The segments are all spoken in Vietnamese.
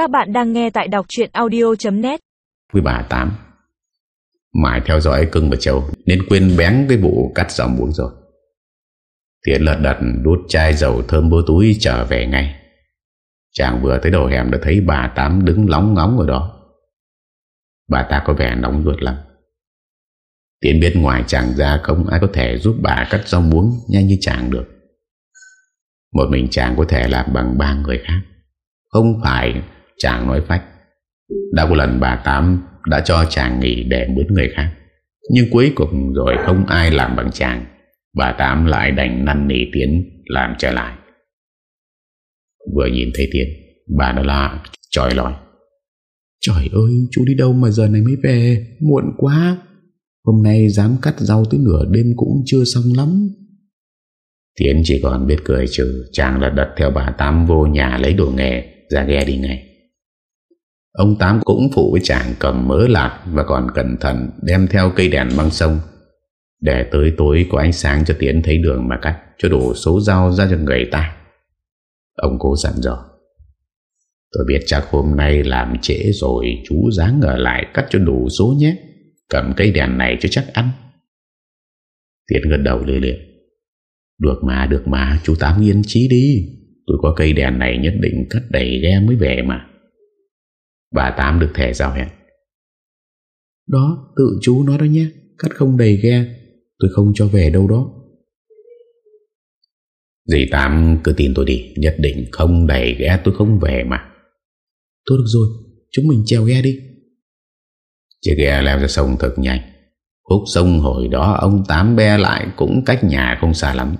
Các bạn đang nghe tại đọc chuyện audio.net Với bà Tám. Mãi theo dõi cưng và châu Nên quên bén cái vụ cắt dòng muống rồi. Tiến lật đật đút chai dầu thơm vô túi trở về ngay. Chàng vừa tới đầu hẻm đã thấy bà Tám đứng lóng ngóng ở đó. Bà ta có vẻ nóng ruột lắm. Tiến biết ngoài chàng ra không ai có thể giúp bà cắt rau muống nhanh như chàng được. Một mình chàng có thể làm bằng ba người khác. Không phải chàng nói phách. Đã có lần bà Tám đã cho chàng nghỉ để mướn người khác. Nhưng cuối cùng rồi không ai làm bằng chàng. Bà Tám lại đành năn nỉ Tiến làm trở lại. Vừa nhìn thấy Tiến, Bà đã la tròi lòi Trời ơi, chú đi đâu mà giờ này mới về? Muộn quá. Hôm nay dám cắt rau tới nửa đêm cũng chưa xong lắm. Tiến chỉ còn biết cười trừ. Chàng lật đật theo bà Tám vô nhà lấy đồ nghề Ra ghe đi ngay. Ông Tám cũng phụ với chàng cầm mớ lạc Và còn cẩn thận đem theo cây đèn băng sông, Để tới tối có ánh sáng cho Tiến thấy đường mà cắt Cho đủ số rau ra cho người ta Ông cố dặn dò, Tôi biết chắc hôm nay làm trễ rồi, Chú dáng ở lại cắt cho đủ số nhé, Cầm cây đèn này cho chắc ăn Tiến gật đầu lê liệt. Được mà được mà, Chú Tám yên trí đi, Tôi có cây đèn này nhất định cắt đầy ghe mới về mà Bà Tám được thẻ giao hẹn. Đó tự chú nói đó nhé. Cắt không đầy ghe Tôi không cho về đâu đó. Dì Tám cứ tin tôi đi. Nhất định không đầy ghe tôi không về mà. Thôi được rồi Chúng mình treo ghe đi. Chiếc ghe leo ra sông thật nhanh. Khúc sông hồi đó ông Tám be lại Cũng cách nhà không xa lắm.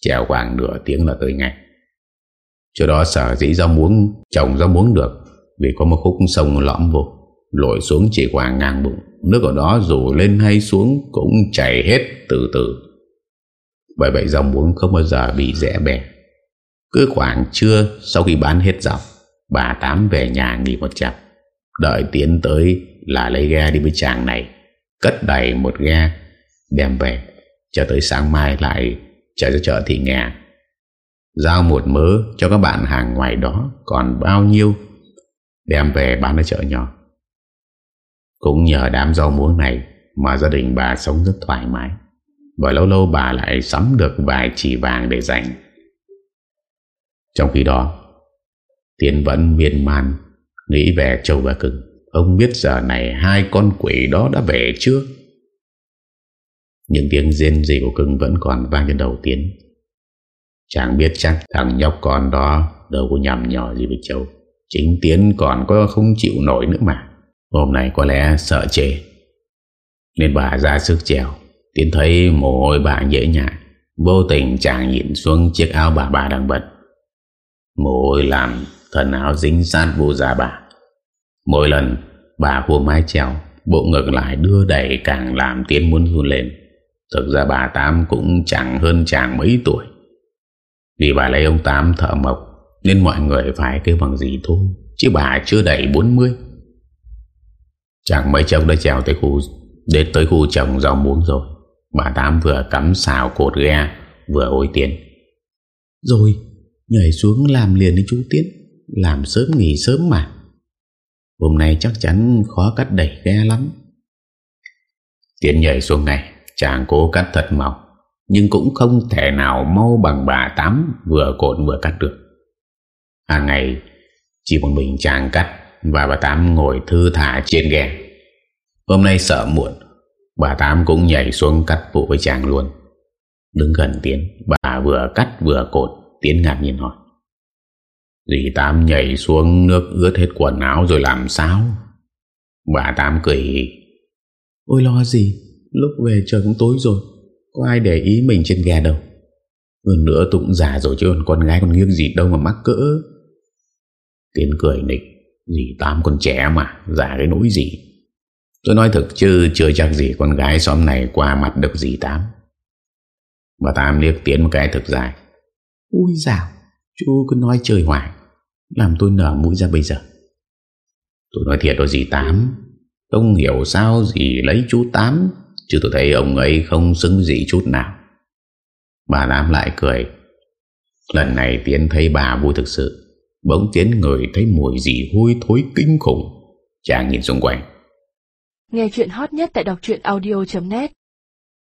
Treo khoảng nửa tiếng là tới ngay. Chỗ đó sở dĩ rau muống Trồng rau muống được vì có một khúc sông lõm vô, Lội xuống chỉ khoảng ngang bụng. Nước ở đó dù lên hay xuống Cũng chảy hết từ từ. Bởi vậy dòng muống không bao giờ bị rẽ bè. Cứ khoảng trưa, Sau khi bán hết dòng, Bà Tám về nhà nghỉ một chặp Đợi tiến tới là lấy ghe đi với chàng này, Cất đầy một ghe, Đem về, Cho tới sáng mai lại trở cho chợ thị nghè. Giao một mớ cho các bạn hàng ngoài đó Còn bao nhiêu? Đem về bán ở chợ nhỏ. Cũng nhờ đám rau muống này Mà gia đình bà sống rất thoải mái. Và lâu lâu bà lại sắm được vài chỉ vàng để dành. Trong khi đó, Tiến vẫn miên man, Nghĩ về châu và cưng. Ông biết giờ này hai con quỷ đó đã về chưa? Những tiếng riêng gì của cưng vẫn còn vang trên đầu Tiến. Chẳng biết chắc thằng nhóc con đó đâu có nhầm nhỏ gì với châu. Chính Tiến còn có không chịu nổi nữa mà. Hôm nay có lẽ sợ chê. Nên bà ra sức trèo. Tiến thấy mồ hôi bà dễ nhạt Vô tình chàng nhìn xuống chiếc áo bà bà đang bật Mồ hôi làm thần áo dính sát vô da bà. Mỗi lần bà hùa mái treo Bộ ngực lại đưa đẩy càng làm Tiến muốn run lên. Thực ra bà Tám cũng chẳng hơn chàng mấy tuổi. Vì bà lấy ông Tám thợ mộc nên mọi người phải kêu bằng gì thôi Chứ bà chưa đầy 40 Chẳng mấy chốc đã trèo tới khu Đến tới khu trồng rau muống rồi. Bà Tám vừa cắm xào cột ghe Vừa ôi tiền. Rồi nhảy xuống làm liền đi chú Tiến Làm sớm nghỉ sớm mà. Hôm nay chắc chắn khó cắt đẩy ghe lắm. Tiến nhảy xuống này Chàng cố cắt thật mỏng Nhưng cũng không thể nào mau bằng bà Tám Vừa cột vừa cắt được Hàng ngày, Chỉ một mình chàng cắt Và bà Tám ngồi thư thả trên ghe Hôm nay sợ muộn, Bà Tám cũng nhảy xuống cắt vụ với chàng luôn. Đứng gần Tiến, Bà vừa cắt vừa cột, Tiến ngạc nhìn hỏi. Dì Tám nhảy xuống nước ướt hết quần áo rồi làm sao? Bà Tám cười Ôi lo gì, Lúc về trời cũng tối rồi, Có ai để ý mình trên ghe đâu. Hơn nữa tụng già rồi chứ còn con gái còn nghiêng gì đâu mà mắc cỡ. Tiến cười nịch. Dì Tám còn trẻ mà Giả cái nỗi gì? Tôi nói thực chứ chưa chắc gì con gái xóm này qua mặt được dì Tám. Bà Tám liếc Tiến một cái thực dài. Ui dào, Chú cứ nói chơi hoài, Làm tôi nở mũi ra bây giờ. Tôi nói thiệt đó dì Tám, Không hiểu sao dì lấy chú Tám, Chứ tôi thấy ông ấy không xứng gì chút nào. Bà Tám lại cười. Lần này Tiến thấy bà vui thực sự. Bỗng tiến người thấy mùi gì hôi thối kinh khủng. Chàng nhìn xung quanh. Nghe chuyện hot nhất tại đọc audio.net